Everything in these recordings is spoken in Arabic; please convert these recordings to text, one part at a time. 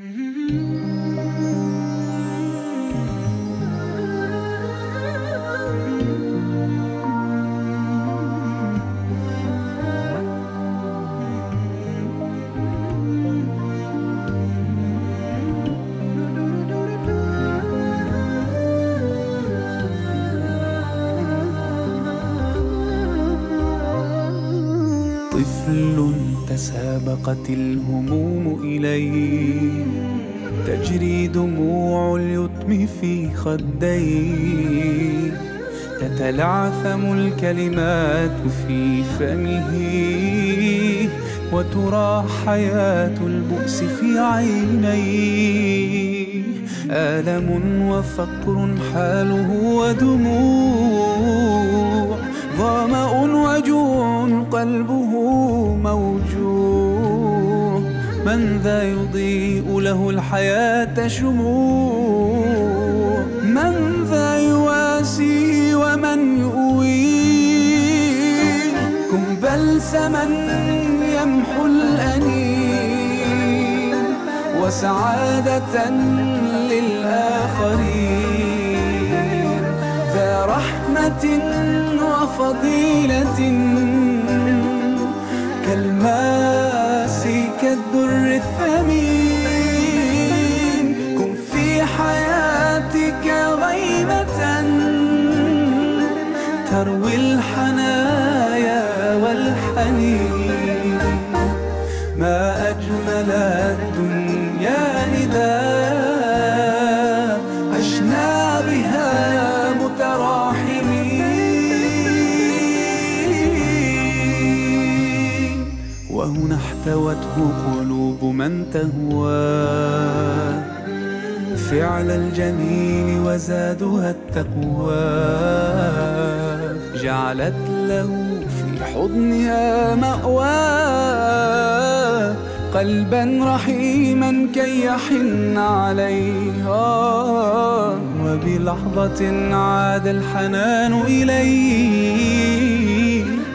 Mm-hmm. تسابقت الهموم إليه. تجري دموع اليتم في خديه. تتلعثم الكلمات في فمه. وترى حياة البؤس في عينيه. آلم وفقر حاله ودموع. من ذا يضيء له الحياة شموع. من ذا يواسي ومن يؤويه كن بلسما يمحو الأنين وسعادة للآخرين. ذا رحمة وفضيلة كالماس كالدر الثمين كن في حياتك غيمة. تروي الحنايا والحنين. ما أجمل الدنيا وهنا احتوته قلوب من تهوى. فعل الجميل وزادها التقوى. جعلت له في حضنها مأوى. قلبا رحيما كي يحن عليها. وبلحظة عاد الحنان إليه.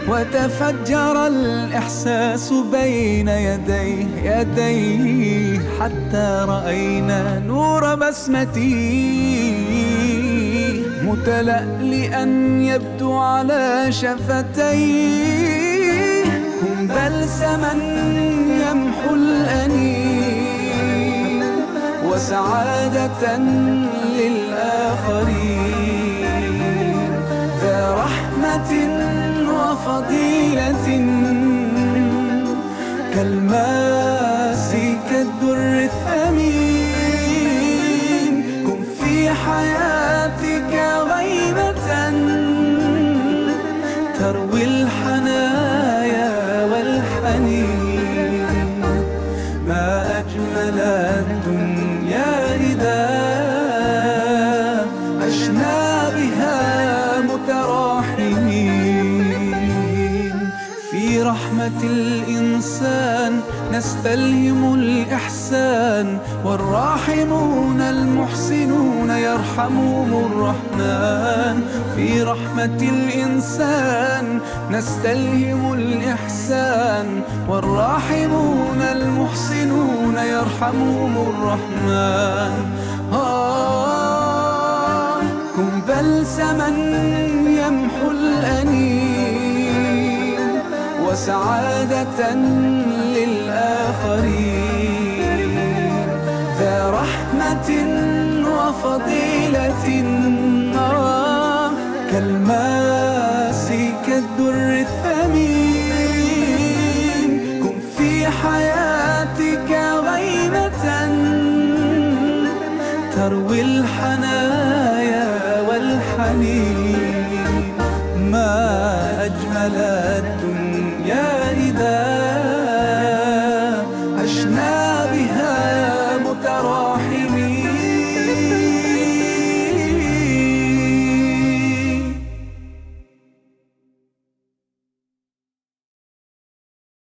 وتفجر الإحساس بين يديه يديه حتى رأينا نور بسمته متلألئا يبدو على شفتيه. بلسما يمحو الأنين. وسعادة للآخرين. ذا رحمة وفضيلة كالماس كالدر الثمين. كن في حياتك غيبة تروي الحنايا رحمة الإنسان نستلهم الإحسان. والراحمون المحسنون يرحمهم الرحمن. في رحمة الإنسان نستلهم الإحسان. والراحمون المحسنون يرحمهم الرحمن. آه كن بلسما يمحو الأنين. وسعادة للآخرين. ذا رحمة وفضيلة كالماس كالدر الثمين. كن في حياتك غيمة. تروي الحنايا والحنين. ما أجمل الدنيا إذا